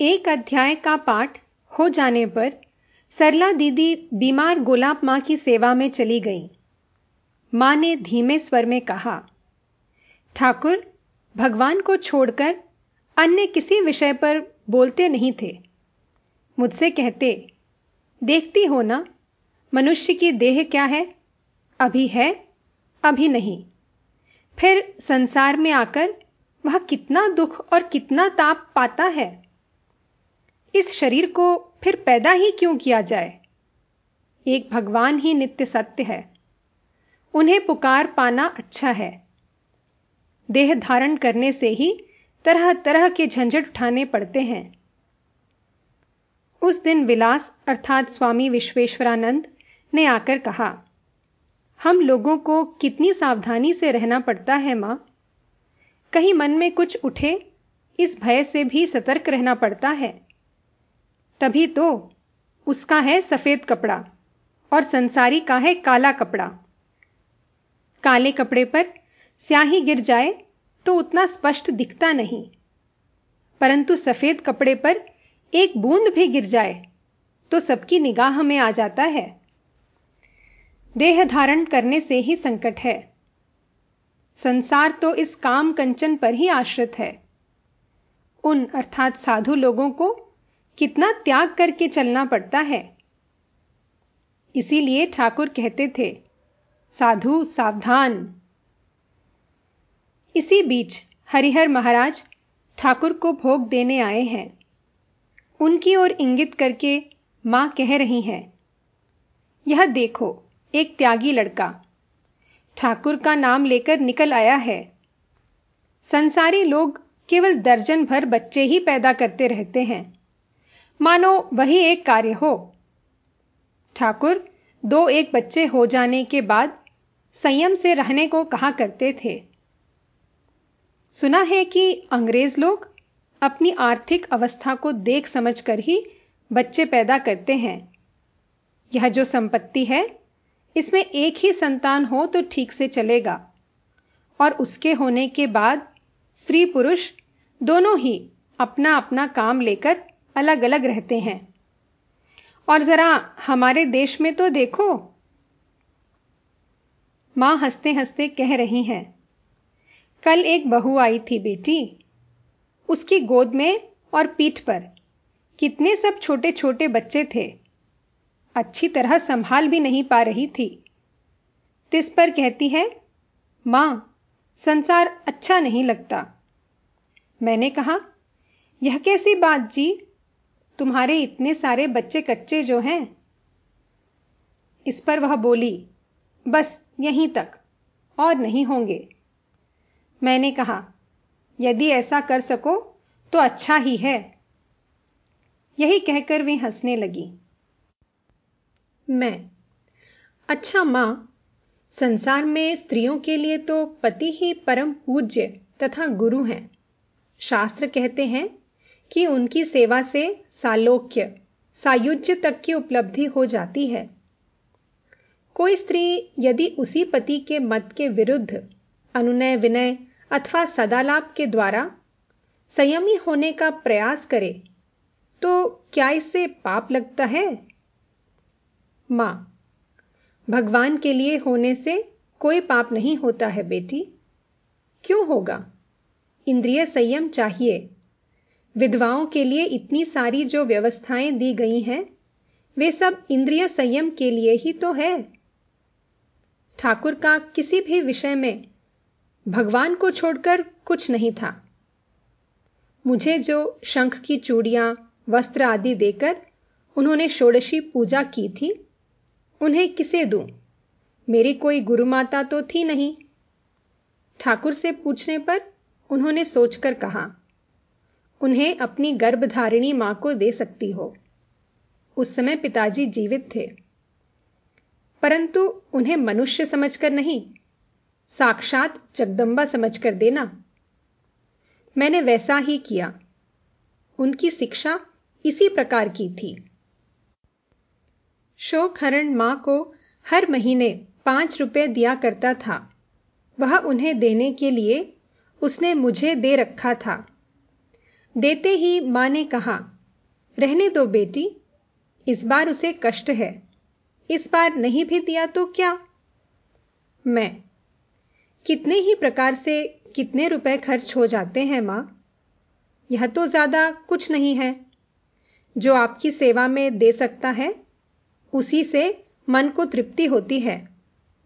एक अध्याय का पाठ हो जाने पर सरला दीदी बीमार गोलाब माँ की सेवा में चली गई। माँ ने धीमे स्वर में कहा, ठाकुर, भगवान को छोड़कर अन्य किसी विषय पर बोलते नहीं थे। मुझसे कहते, देखती हो ना, मनुष्य की देह क्या है? अभी है, अभी नहीं। फिर संसार में आकर वह कितना दुख और कितना ताप पाता है। इस शरीर को फिर पैदा ही क्यों किया जाए? एक भगवान ही नित्य सत्य है। उन्हें पुकार पाना अच्छा है। देह धारण करने से ही तरह तरह के झंझट उठाने पड़ते हैं। उस दिन विलास, अर्थात स्वामी विश्वेश्वरानंद, ने आकर कहा, हम लोगों को कितनी सावधानी से रहना पड़ता है, माँ? कहीं मन में कुछ उठे, इस भय से भी सतर्क रहना पड़ता है। तभी तो उसका है सफ़ेद कपड़ा और संसारी का है काला कपड़ा। काले कपड़े पर स्याही गिर जाए तो उतना स्पष्ट दिखता नहीं, परंतु सफ़ेद कपड़े पर एक बूंद भी गिर जाए तो सबकी निगाह में आ जाता है। देह धारण करने से ही संकट है। संसार तो इस काम कंचन पर ही आश्रित है। उन अर्थात साधु लोगों को कितना त्याग करके चलना पड़ता है। इसीलिए ठाकुर कहते थे, साधु सावधान। इसी बीच हरिहर महाराज ठाकुर को भोग देने आए हैं। उनकी ओर इंगित करके माँ कह रही हैं, यह देखो, एक त्यागी लड़का, ठाकुर का नाम लेकर निकल आया है। संसारी लोग केवल दर्जन भर बच्चे ही पैदा करते रहते हैं। मानो वही एक कार्य हो। ठाकुर, दो एक बच्चे हो जाने के बाद संयम से रहने को कहा करते थे। सुना है कि अंग्रेज़ लोग अपनी आर्थिक अवस्था को देख समझकर ही बच्चे पैदा करते हैं। यह जो संपत्ति है, इसमें एक ही संतान हो तो ठीक से चलेगा। और उसके होने के बाद स्त्री पुरुष दोनों ही अपना अपना काम लेकर अलग अलग रहते हैं। और जरा हमारे देश में तो देखो। माँ हँसते हँसते कह रही हैं, कल एक बहू आई थी बेटी, उसकी गोद में और पीठ पर। कितने सब छोटे छोटे बच्चे थे। अच्छी तरह संभाल भी नहीं पा रही थी। तिस पर कहती है, माँ, संसार अच्छा नहीं लगता। मैंने कहा, यह कैसी बात जी तुम्हारे इतने सारे बच्चे कच्चे जो हैं। इस पर वह बोली, बस यहीं तक, और नहीं होंगे। मैंने कहा, यदि ऐसा कर सको तो अच्छा ही है। यही कहकर वे हंसने लगी। मैं अच्छा माँ, संसार में स्त्रियों के लिए तो पति ही परम पूज्य तथा गुरु हैं। शास्त्र कहते हैं कि उनकी सेवा से सालोक्य, सायुज्य तक की उपलब्धि हो जाती है। कोई स्त्री यदि उसी पति के मत के विरुद्ध अनुनय विनय अथवा सदालाप के द्वारा संयमी होने का प्रयास करे तो क्या इससे पाप लगता है? माँ, भगवान के लिए होने से कोई पाप नहीं होता है बेटी। क्यों होगा? इंद्रिय संयम चाहिए। विधवाओं के लिए इतनी सारी जो व्यवस्थाएँ दी गई हैं, वे सब इंद्रिय संयम के लिए ही तो है। ठाकुर का किसी भी विषय में भगवान को छोड़कर कुछ नहीं था। मुझे जो शंख की चूड़ियाँ, वस्त्र आदि देकर उन्होंने षोडशी पूजा की थी, उन्हें किसे दूँ? मेरी कोई गुरु माता तो थी नहीं। ठाकुर से पूछने पर उन्होंने सोचकर कहा उन्हें अपनी गर्भधारिणी माँ को दे सकती हो। उस समय पिताजी जीवित थे। परंतु उन्हें मनुष्य समझकर नहीं, साक्षात जगदंबा समझकर देना। मैंने वैसा ही किया। उनकी शिक्षा इसी प्रकार की थी। शोकहरण माँ को हर महीने पाँच रुपए दिया करता था। वह उन्हें देने के लिए उसने मुझे दे रखा था। देते ही माँ ने कहा, रहने दो बेटी, इस बार उसे कष्ट है। इस बार नहीं भी दिया तो क्या? मैं, कितने ही प्रकार से कितने रुपए खर्च हो जाते हैं माँ, यह तो ज़्यादा कुछ नहीं है। जो आपकी सेवा में दे सकता है, उसी से मन को तृप्ति होती है।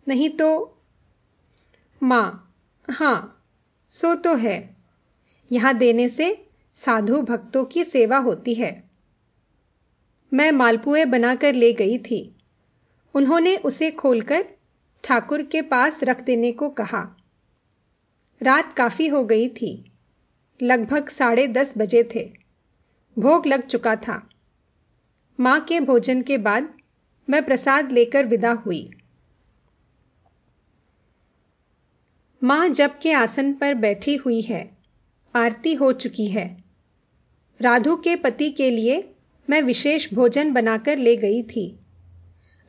नहीं तो माँ, हाँ, सो तो है। यहाँ देने से साधु भक्तों की सेवा होती है। मैं मालपुए बनाकर ले गई थी। उन्होंने उसे खोलकर ठाकुर के पास रख देने को कहा। रात काफ़ी हो गई थी। लगभग साढ़े दस बजे थे। भोग लग चुका था। माँ के भोजन के बाद मैं प्रसाद लेकर विदा हुई। माँ जब के आसन पर बैठी हुई है। आरती हो चुकी है। राधु के पति के लिए मैं विशेष भोजन बनाकर ले गई थी।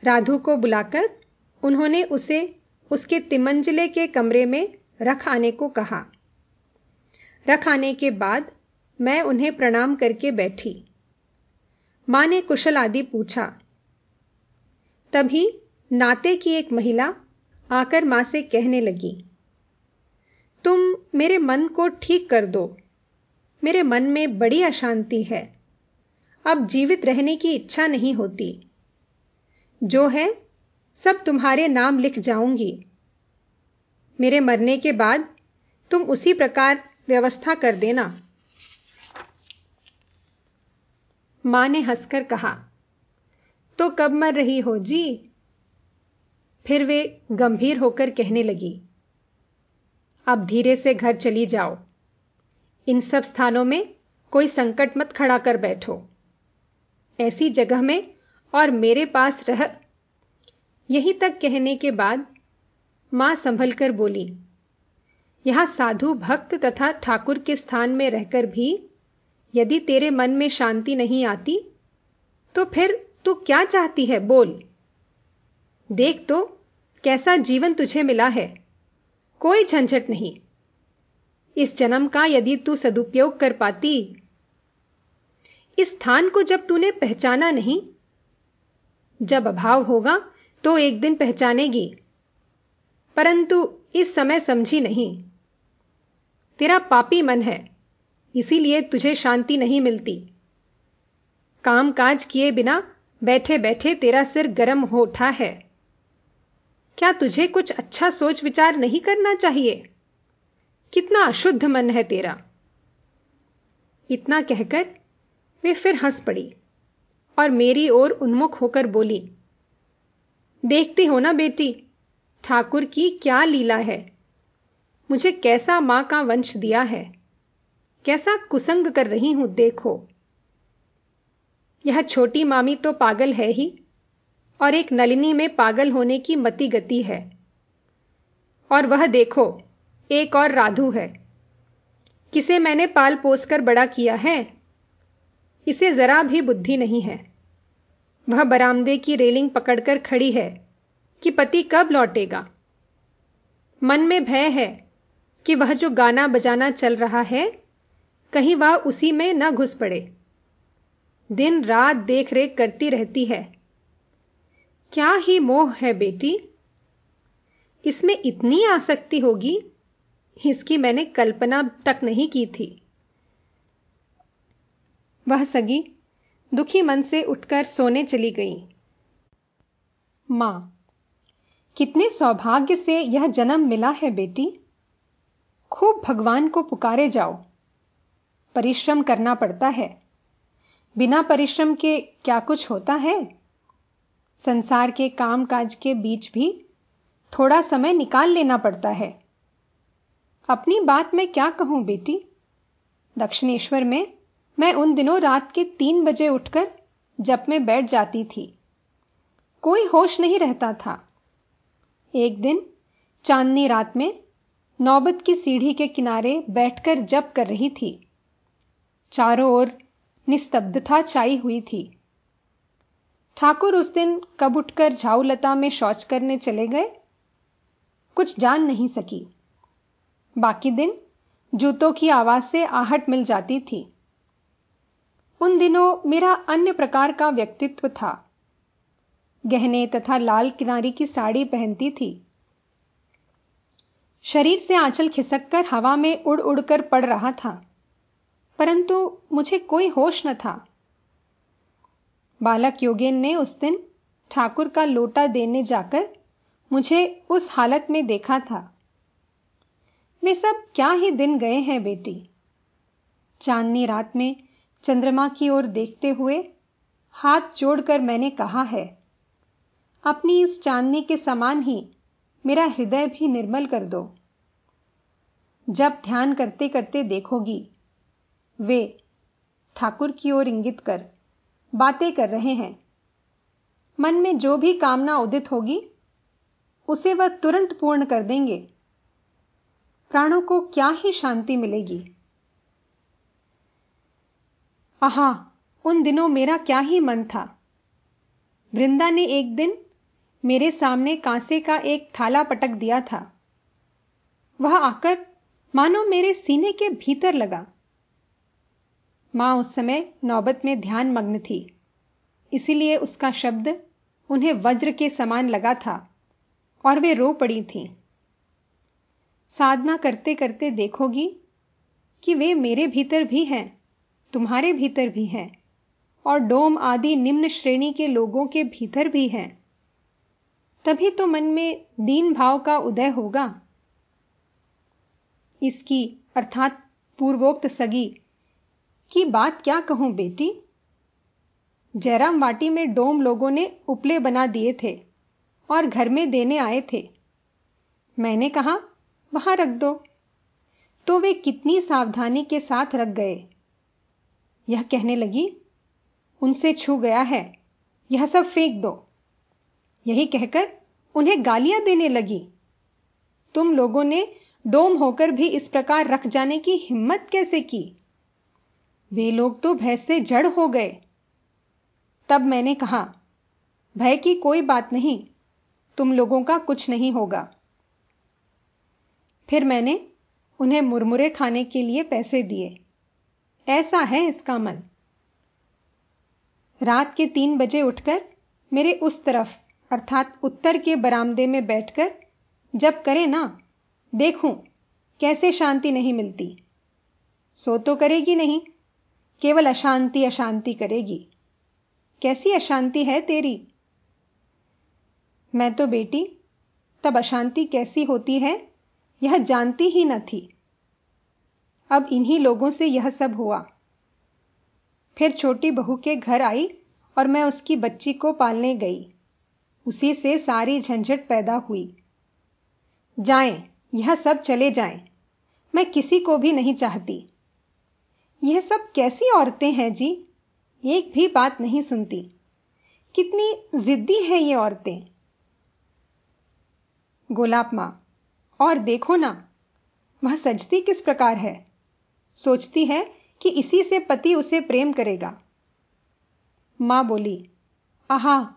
राधु को बुलाकर उन्होंने उसे उसके तिमंजले के कमरे में रख आने को कहा। रख आने के बाद मैं उन्हें प्रणाम करके बैठी। माँ ने कुशल आदि पूछा। तभी नाते की एक महिला आकर माँ से कहने लगी, तुम मेरे मन को ठीक कर दो। मेरे मन में बड़ी अशांति है। अब जीवित रहने की इच्छा नहीं होती। जो है, सब तुम्हारे नाम लिख जाऊँगी। मेरे मरने के बाद तुम उसी प्रकार व्यवस्था कर देना। माँ ने हंसकर कहा तो कब मर रही हो जी? फिर वे गंभीर होकर कहने लगी, अब धीरे से घर चली जाओ। इन सब स्थानों में कोई संकट मत खड़ा कर बैठो। ऐसी जगह में और मेरे पास रह। यहीं तक कहने के बाद माँ संभल कर बोली, यहाँ साधु भक्त तथा ठाकुर के स्थान में रहकर भी यदि तेरे मन में शांति नहीं आती तो फिर तू क्या चाहती है, बोल। देख तो कैसा जीवन तुझे मिला है। कोई झंझट नहीं। इस जन्म का यदि तू सदुपयोग कर पाती। इस स्थान को जब तूने पहचाना नहीं, जब अभाव होगा तो एक दिन पहचानेगी। परंतु इस समय समझी नहीं। तेरा पापी मन है, इसीलिए तुझे शांति नहीं मिलती। काम काज किए बिना बैठे बैठे तेरा सिर गर्म हो उठा है। क्या तुझे कुछ अच्छा सोच विचार नहीं करना चाहिए? कितना अशुद्ध मन है तेरा। इतना कहकर वे फिर हंस पड़ी और मेरी ओर उन्मुख होकर बोली, देखती हो ना बेटी, ठाकुर की क्या लीला है? मुझे कैसा माँ का वंश दिया है? कैसा कुसंग कर रही हूँ, देखो। यह छोटी मामी तो पागल है ही और एक नलिनी में पागल होने की मति गति है। और वह देखो एक और राधु है। किसे मैंने पाल पोस कर बड़ा किया है? इसे जरा भी बुद्धि नहीं है। वह बरामदे की रेलिंग पकड़कर खड़ी है कि पति कब लौटेगा। मन में भय है कि वह जो गाना बजाना चल रहा है, कहीं वह उसी में न घुस पड़े। दिन रात देख रेख करती रहती है। क्या ही मोह है बेटी? इसमें इतनी आसक्ति होगी इसकी मैंने कल्पना तक नहीं की थी। वह सगी दुखी मन से उठकर सोने चली गई। माँ, कितने सौभाग्य से यह जन्म मिला है बेटी। खूब भगवान को पुकारे जाओ। परिश्रम करना पड़ता है। बिना परिश्रम के क्या कुछ होता है? संसार के काम काज के बीच भी थोड़ा समय निकाल लेना पड़ता है। अपनी बात मैं क्या कहूँ, बेटी? दक्षिणेश्वर में मैं उन दिनों रात के तीन बजे उठकर जब में बैठ जाती थी। कोई होश नहीं रहता था। एक दिन चांदनी रात में नौबत की सीढ़ी के किनारे बैठकर जप कर रही थी। चारों ओर निस्तब्धता छाई हुई थी। ठाकुर उस दिन कब उठकर झाऊलता में शौच करने चले गए? कुछ जान नहीं सकी। बाकी दिन जूतों की आवाज़ से आहट मिल जाती थी। उन दिनों मेरा अन्य प्रकार का व्यक्तित्व था। गहने तथा लाल किनारी की साड़ी पहनती थी। शरीर से आंचल खिसककर हवा में उड़ उड़कर पड़ रहा था, परंतु मुझे कोई होश न था। बालक योगेन ने उस दिन ठाकुर का लोटा देने जाकर मुझे उस हालत में देखा था। वे सब क्या ही दिन गए हैं बेटी। चांदनी रात में चंद्रमा की ओर देखते हुए हाथ जोड़कर मैंने कहा है, अपनी इस चांदनी के समान ही मेरा हृदय भी निर्मल कर दो। जब ध्यान करते करते देखोगी, वे ठाकुर की ओर इंगित कर बातें कर रहे हैं। मन में जो भी कामना उदित होगी, उसे वह तुरंत पूर्ण कर देंगे। प्राणों को क्या ही शांति मिलेगी? आहा, उन दिनों मेरा क्या ही मन था। वृंदा ने एक दिन मेरे सामने कांसे का एक थाला पटक दिया था। वह आकर, मानो मेरे सीने के भीतर लगा। माँ उस समय नौबत में ध्यान मग्न थी। इसीलिए उसका शब्द उन्हें वज्र के समान लगा था और वे रो पड़ी थीं। साधना करते करते देखोगी कि वे मेरे भीतर भी हैं, तुम्हारे भीतर भी हैं, और डोम आदि निम्न श्रेणी के लोगों के भीतर भी हैं। तभी तो मन में दीन भाव का उदय होगा। इसकी अर्थात पूर्वोक्त सगी की बात क्या कहूँ बेटी? जयराम वाटी में डोम लोगों ने उपले बना दिए थे और घर में देने आए थे। मैंने कहा वहाँ रख दो। तो वे कितनी सावधानी के साथ रख गए। यह कहने लगी, उनसे छू गया है। यह सब फेंक दो। यही कहकर उन्हें गालियाँ देने लगी। तुम लोगों ने डोम होकर भी इस प्रकार रख जाने की हिम्मत कैसे की? वे लोग तो भय से जड़ हो गए। तब मैंने कहा, भय की कोई बात नहीं, तुम लोगों का कुछ नहीं होगा। फिर मैंने उन्हें मुरमुरे खाने के लिए पैसे दिए। ऐसा है इसका मन। रात के तीन बजे उठकर मेरे उस तरफ़, अर्थात उत्तर के बरामदे में बैठकर, जब करे ना, देखूँ, कैसे शांति नहीं मिलती। सो तो करेगी नहीं, केवल अशांति अशांति करेगी। कैसी अशांति है तेरी? मैं तो बेटी, तब अशांति कैसी होती है? यह जानती ही न थी। अब इन्हीं लोगों से यह सब हुआ। फिर छोटी बहू के घर आई और मैं उसकी बच्ची को पालने गई। उसी से सारी झंझट पैदा हुई। जाएँ, यह सब चले जाएँ। मैं किसी को भी नहीं चाहती। यह सब कैसी औरतें हैं जी? एक भी बात नहीं सुनती। कितनी जिद्दी हैं ये औरतें। गोलाप माँ और देखो ना, वह सजती किस प्रकार है? सोचती है कि इसी से पति उसे प्रेम करेगा। माँ बोली, आहा,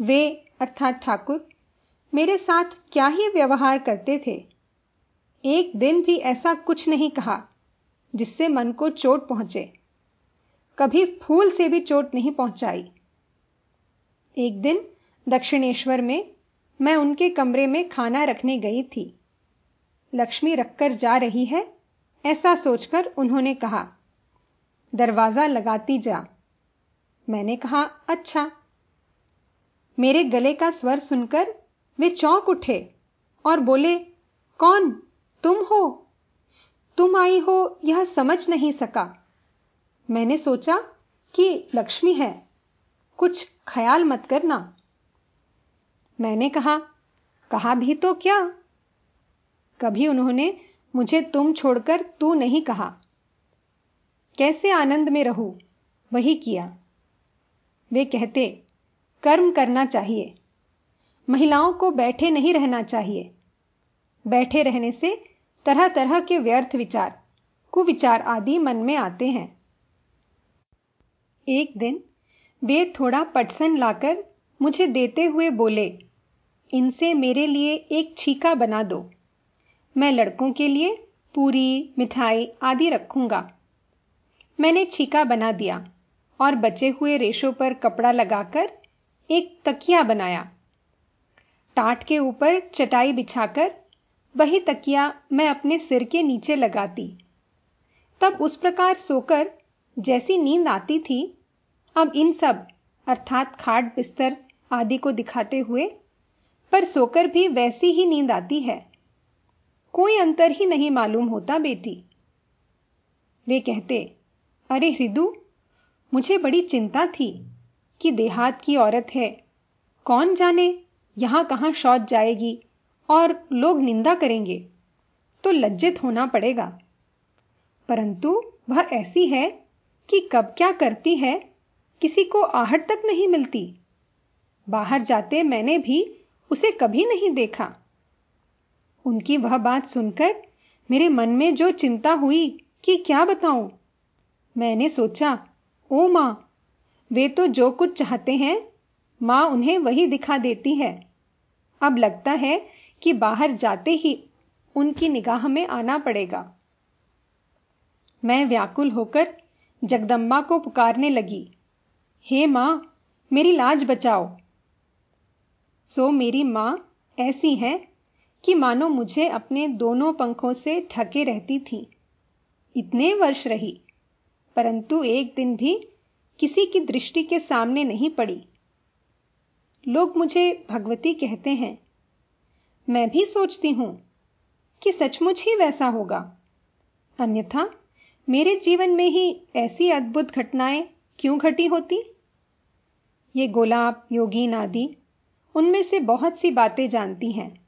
वे, अर्थात ठाकुर, मेरे साथ क्या ही व्यवहार करते थे? एक दिन भी ऐसा कुछ नहीं कहा, जिससे मन को चोट पहुँचे। कभी फूल से भी चोट नहीं पहुंचाई। एक दिन दक्षिणेश्वर में मैं उनके कमरे में खाना रखने गई थी। लक्ष्मी रखकर जा रही है, ऐसा सोचकर उन्होंने कहा, दरवाज़ा लगाती जा। मैंने कहा अच्छा। मेरे गले का स्वर सुनकर वे चौंक उठे और बोले, कौन? तुम हो? तुम आई हो, यह समझ नहीं सका। मैंने सोचा कि लक्ष्मी है, कुछ ख्याल मत करना। मैंने कहा कहा भी तो क्या? कभी उन्होंने मुझे तुम छोड़कर तू नहीं कहा। कैसे आनंद में रहूँ? वही किया। वे कहते, कर्म करना चाहिए। महिलाओं को बैठे नहीं रहना चाहिए। बैठे रहने से तरह तरह के व्यर्थ विचार, कुविचार आदि मन में आते हैं। एक दिन वे थोड़ा पटसन लाकर मुझे देते हुए बोले, इनसे मेरे लिए एक छीका बना दो। मैं लड़कों के लिए पूरी, मिठाई आदि रखूँगा। मैंने छीका बना दिया और बचे हुए रेशों पर कपड़ा लगाकर एक तकिया बनाया। टाट के ऊपर चटाई बिछाकर वही तकिया मैं अपने सिर के नीचे लगाती। तब उस प्रकार सोकर जैसी नींद आती थी, अब इन सब, अर्थात खाट बिस्तर आदि को दिखाते हुए, पर सोकर भी वैसी ही नींद आती है। कोई अंतर ही नहीं मालूम होता बेटी। वे कहते, अरे हृदु मुझे बड़ी चिंता थी कि देहात की औरत है। कौन जाने यहाँ कहाँ शौच जाएगी और लोग निंदा करेंगे तो लज्जित होना पड़ेगा। परंतु वह ऐसी है कि कब क्या करती है, किसी को आहट तक नहीं मिलती। बाहर जाते मैंने भी उसे कभी नहीं देखा। उनकी वह बात सुनकर मेरे मन में जो चिंता हुई कि क्या बताऊँ, मैंने सोचा, ओ माँ, वे तो जो कुछ चाहते हैं, माँ उन्हें वही दिखा देती है। अब लगता है कि बाहर जाते ही उनकी निगाह में आना पड़ेगा मैं व्याकुल होकर जगदम्बा को पुकारने लगी, हे माँ, मेरी लाज बचाओ। सो मेरी माँ ऐसी है कि मानो मुझे अपने दोनों पंखों से ढके रहती थी। इतने वर्ष रही, परंतु एक दिन भी किसी की दृष्टि के सामने नहीं पड़ी। लोग मुझे भगवती कहते हैं, मैं भी सोचती हूँ कि सचमुच ही वैसा होगा। अन्यथा, मेरे जीवन में ही ऐसी अद्भुत घटनाएँ क्यों घटी होती? ये गोलाब, योगीन आदि, उनमें से बहुत सी बातें जानती हैं।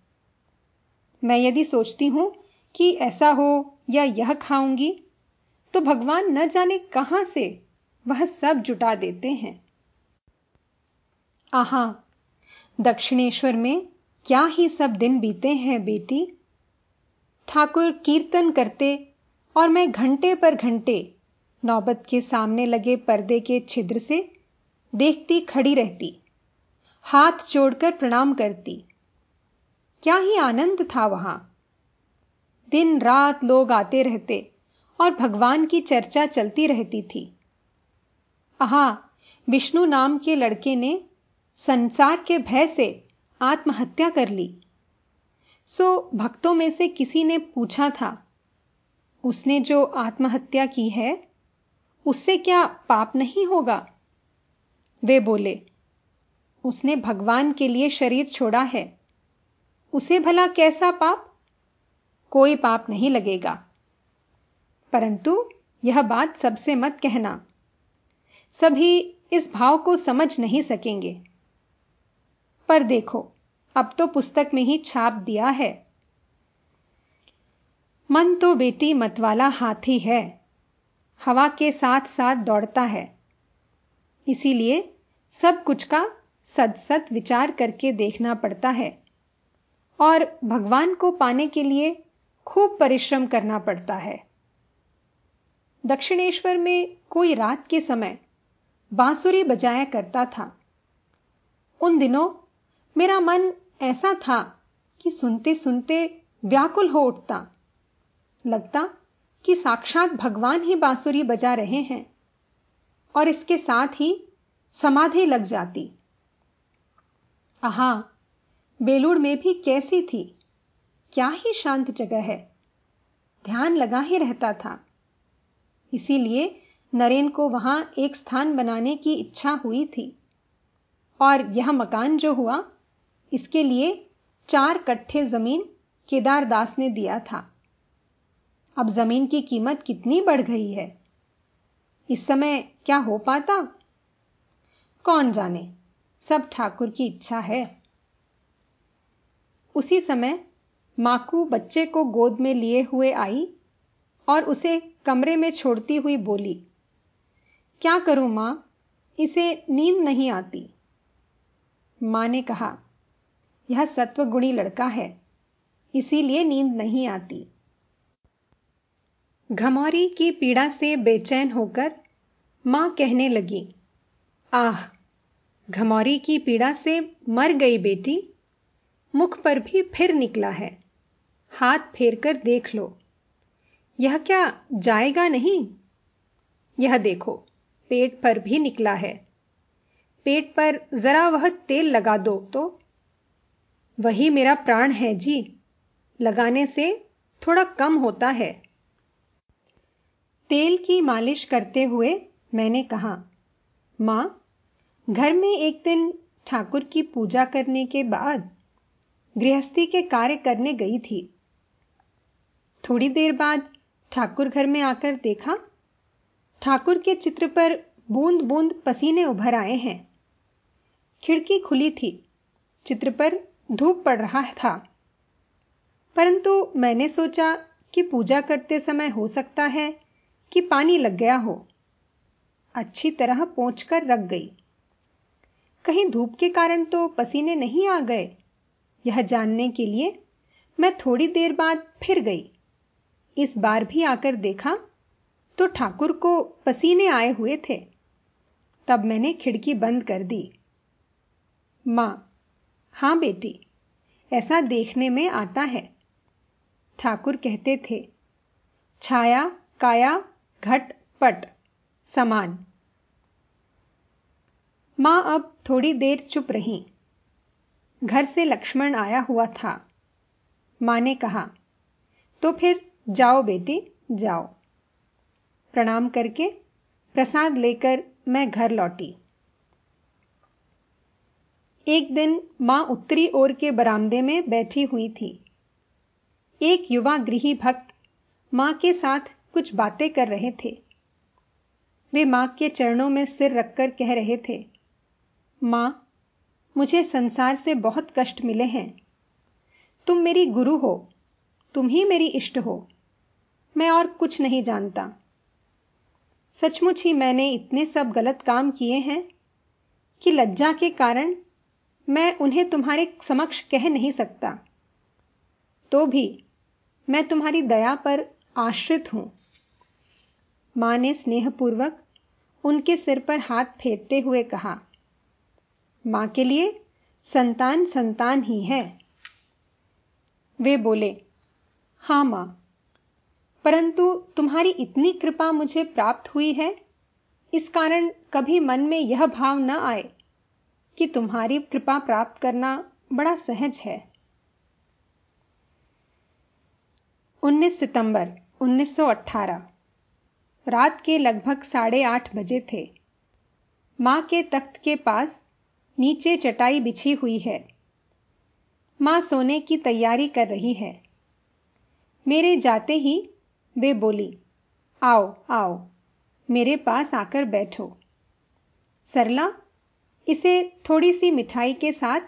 मैं यदि सोचती हूँ कि ऐसा हो या यह खाऊँगी तो भगवान न जाने कहाँ से वह सब जुटा देते हैं। आहा, दक्षिणेश्वर में क्या ही सब दिन बीते हैं बेटी। ठाकुर कीर्तन करते और मैं घंटे पर घंटे नौबत के सामने लगे पर्दे के छिद्र से देखती खड़ी रहती, हाथ जोड़कर प्रणाम करती। क्या ही आनंद था वहाँ। दिन रात लोग आते रहते और भगवान की चर्चा चलती रहती थी। आहा, विष्णु नाम के लड़के ने संसार के भय से आत्महत्या कर ली। सो भक्तों में से किसी ने पूछा था, उसने जो आत्महत्या की है, उससे क्या पाप नहीं होगा? वे बोले, उसने भगवान के लिए शरीर छोड़ा है। उसे भला कैसा पाप? कोई पाप नहीं लगेगा। परंतु यह बात सबसे मत कहना। सभी इस भाव को समझ नहीं सकेंगे। पर देखो, अब तो पुस्तक में ही छाप दिया है। मन तो बेटी मतवाला हाथी है। हवा के साथ साथ दौड़ता है। इसीलिए सब कुछ का सद सद विचार करके देखना पड़ता है। और भगवान को पाने के लिए खूब परिश्रम करना पड़ता है। दक्षिणेश्वर में कोई रात के समय बांसुरी बजाया करता था। उन दिनों मेरा मन ऐसा था कि सुनते सुनते व्याकुल हो उठता। लगता कि साक्षात भगवान ही बांसुरी बजा रहे हैं और इसके साथ ही समाधि लग जाती। आहा बेलूड़ में भी कैसी थी? क्या ही शांत जगह है। ध्यान लगा ही रहता था। इसीलिए नरेन को वहाँ एक स्थान बनाने की इच्छा हुई थी। और यह मकान जो हुआ, इसके लिए चार कट्ठे ज़मीन केदारदास ने दिया था। अब ज़मीन की कीमत कितनी बढ़ गई है? इस समय क्या हो पाता? कौन जाने? सब ठाकुर की इच्छा है। उसी समय माकू बच्चे को गोद में लिए हुए आई और उसे कमरे में छोड़ती हुई बोली, क्या करूँ माँ? इसे नींद नहीं आती। माँ ने कहा, यह सत्वगुणी लड़का है, इसीलिए नींद नहीं आती। घमौरी की पीड़ा से बेचैन होकर माँ कहने लगी, आह, घमौरी की पीड़ा से मर गई बेटी। मुख पर भी फिर निकला है। हाथ फेर कर देख लो। यह क्या जाएगा नहीं? यह देखो, पेट पर भी निकला है। पेट पर जरा वह तेल लगा दो तो। वही मेरा प्राण है जी। लगाने से थोड़ा कम होता है। तेल की मालिश करते हुए मैंने कहा, माँ, घर में एक दिन ठाकुर की पूजा करने के बाद गृहस्थी के कार्य करने गई थी। थोड़ी देर बाद ठाकुर घर में आकर देखा, ठाकुर के चित्र पर बूंद बूंद पसीने उभर आए हैं। खिड़की खुली थी, चित्र पर धूप पड़ रहा था। परंतु मैंने सोचा कि पूजा करते समय हो सकता है कि पानी लग गया हो। अच्छी तरह कर रख गई। कहीं धूप के कारण तो पसीने नहीं आ गए यह जानने के लिए मैं थोड़ी देर बाद फिर गई। इस बार भी आकर देखा तो ठाकुर को पसीने आए हुए थे। तब मैंने खिड़की बंद कर दी। माँ, हाँ बेटी, ऐसा देखने में आता है। ठाकुर कहते थे, छाया, काया, घट, पट, समान। माँ अब थोड़ी देर चुप रही। घर से लक्ष्मण आया हुआ था। माँ ने कहा तो फिर जाओ बेटी, जाओ। प्रणाम करके प्रसाद लेकर मैं घर लौटी। एक दिन माँ उत्तरी ओर के बरामदे में बैठी हुई थी। एक युवा गृही भक्त माँ के साथ कुछ बातें कर रहे थे। वे माँ के चरणों में सिर रखकर कह रहे थे, माँ मुझे संसार से बहुत कष्ट मिले हैं। तुम मेरी गुरु हो। तुम ही मेरी इष्ट हो। मैं और कुछ नहीं जानता। सचमुच ही मैंने इतने सब गलत काम किए हैं कि लज्जा के कारण मैं उन्हें तुम्हारे समक्ष कह नहीं सकता। तो भी मैं तुम्हारी दया पर आश्रित हूँ। माँ ने स्नेहपूर्वक उनके सिर पर हाथ फेरते हुए कहा माँ के लिए संतान संतान ही है। वे बोले, हाँ माँ, परंतु तुम्हारी इतनी कृपा मुझे प्राप्त हुई है, इस कारण कभी मन में यह भाव न आए कि तुम्हारी कृपा प्राप्त करना बड़ा सहज है। 19 सितंबर 1918 रात के लगभग साढ़े आठ बजे थे। माँ के तख्त के पास नीचे चटाई बिछी हुई है। माँ सोने की तैयारी कर रही है। मेरे जाते ही वे बोली, आओ आओ, मेरे पास आकर बैठो। सरला, इसे थोड़ी सी मिठाई के साथ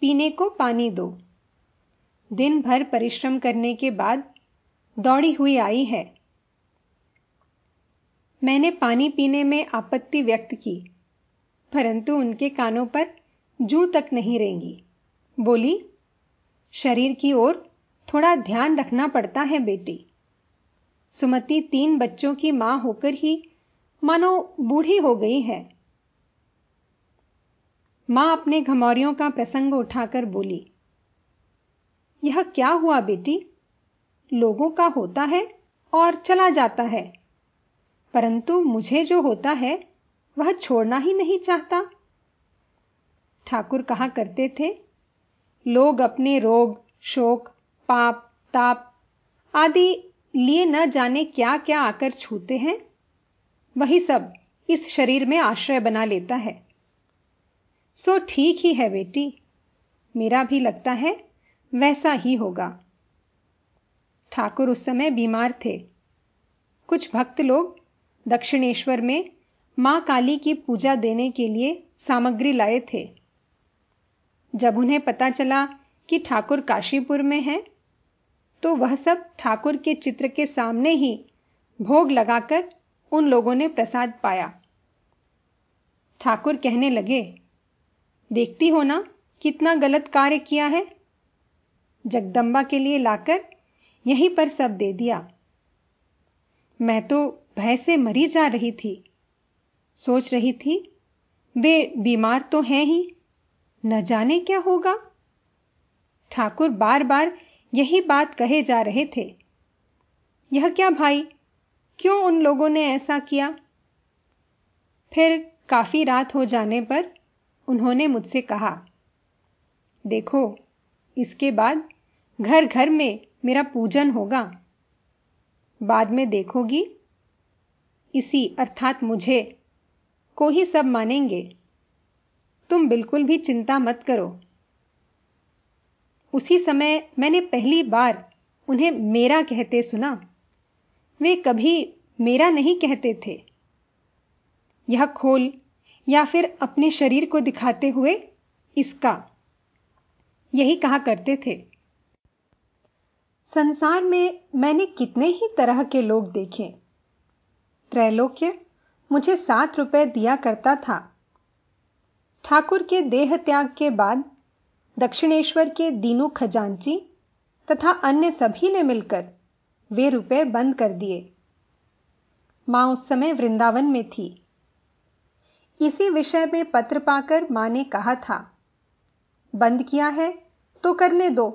पीने को पानी दो। दिन भर परिश्रम करने के बाद दौड़ी हुई आई है। मैंने पानी पीने में आपत्ति व्यक्त की। परंतु उनके कानों पर जू तक नहीं रेंगी। बोली, शरीर की ओर थोड़ा ध्यान रखना पड़ता है बेटी। सुमति तीन बच्चों की माँ होकर ही, मानो बूढ़ी हो गई है। माँ अपने घमौरियों का प्रसंग उठाकर बोली, यह क्या हुआ बेटी? लोगों का होता है और चला जाता है। परंतु मुझे जो होता है वह छोड़ना ही नहीं चाहता। ठाकुर कहा करते थे? लोग अपने रोग, शोक, पाप, ताप आदि लिए न जाने क्या क्या आकर छूते हैं। वही सब इस शरीर में आश्रय बना लेता है। सो ठीक ही है बेटी। मेरा भी लगता है वैसा ही होगा। ठाकुर उस समय बीमार थे। कुछ भक्त लोग दक्षिणेश्वर में माँ काली की पूजा देने के लिए सामग्री लाए थे। जब उन्हें पता चला कि ठाकुर काशीपुर में है तो वह सब ठाकुर के चित्र के सामने ही भोग लगाकर उन लोगों ने प्रसाद पाया। ठाकुर कहने लगे, देखती हो ना, कितना गलत कार्य किया है। जगदंबा के लिए लाकर यहीं पर सब दे दिया। मैं तो भय से मरी जा रही थी। सोच रही थी, वे बीमार तो हैं ही, न जाने क्या होगा। ठाकुर बार बार यही बात कहे जा रहे थे। यह क्या भाई, क्यों उन लोगों ने ऐसा किया? फिर काफ़ी रात हो जाने पर उन्होंने मुझसे कहा, देखो, इसके बाद घर घर में मेरा पूजन होगा। बाद में देखोगी। इसी अर्थात मुझे को ही सब मानेंगे। तुम बिल्कुल भी चिंता मत करो। उसी समय मैंने पहली बार उन्हें मेरा कहते सुना। वे कभी मेरा नहीं कहते थे। यह खोल या फिर अपने शरीर को दिखाते हुए इसका। यही कहा करते थे। संसार में मैंने कितने ही तरह के लोग देखे। त्रैलोक्य मुझे सात रुपए दिया करता था। ठाकुर के देह त्याग के बाद दक्षिणेश्वर के दीनू खजांची तथा अन्य सभी ने मिलकर वे रुपए बंद कर दिए। माँ उस समय वृंदावन में थी। इसी विषय में पत्र पाकर माँ ने कहा था, बंद किया है तो करने दो।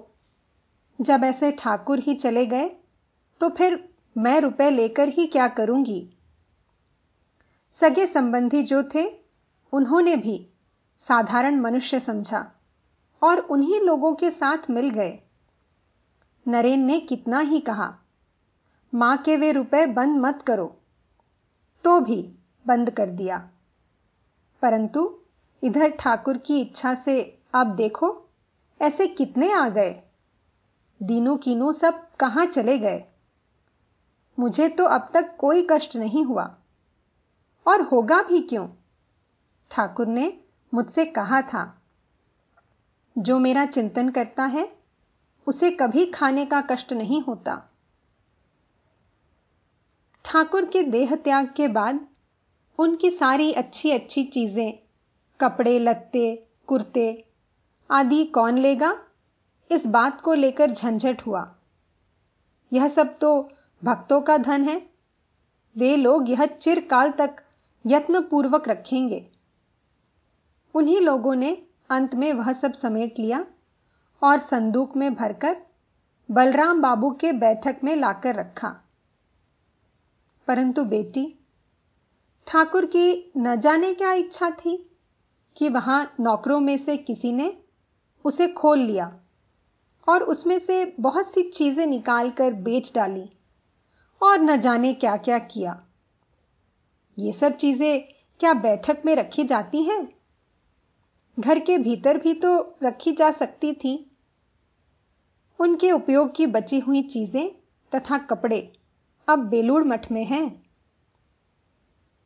जब ऐसे ठाकुर ही चले गए तो फिर मैं रुपए लेकर ही क्या करूँगी? सगे संबंधी जो थे, उन्होंने भी साधारण मनुष्य समझा और उन्हीं लोगों के साथ मिल गए। नरेन ने कितना ही कहा, माँ के वे रुपए बंद मत करो। तो भी बंद कर दिया। परंतु इधर ठाकुर की इच्छा से आप देखो, ऐसे कितने आ गए? दीनों कीनों सब कहाँ चले गए? मुझे तो अब तक कोई कष्ट नहीं हुआ। और होगा भी क्यों? ठाकुर ने मुझसे कहा था, जो मेरा चिंतन करता है, उसे कभी खाने का कष्ट नहीं होता। ठाकुर के देह त्याग के बाद उनकी सारी अच्छी अच्छी चीज़ें, कपड़े, लत्ते, कुर्ते आदि कौन लेगा? इस बात को लेकर झंझट हुआ। यह सब तो भक्तों का धन है। वे लोग यह चिरकाल तक यत्नपूर्वक रखेंगे। उन्हीं लोगों ने अंत में वह सब समेट लिया और संदूक में भरकर बलराम बाबू के बैठक में लाकर रखा। परंतु बेटी, ठाकुर की न जाने क्या इच्छा थी कि वहाँ नौकरों में से किसी ने उसे खोल लिया और उसमें से बहुत सी चीज़ें निकालकर बेच डाली और न जाने क्या क्या किया। ये सब चीज़ें क्या बैठक में रखी जाती हैं? घर के भीतर भी तो रखी जा सकती थी। उनके उपयोग की बची हुई चीज़ें तथा कपड़े अब बेलूड़ मठ में हैं।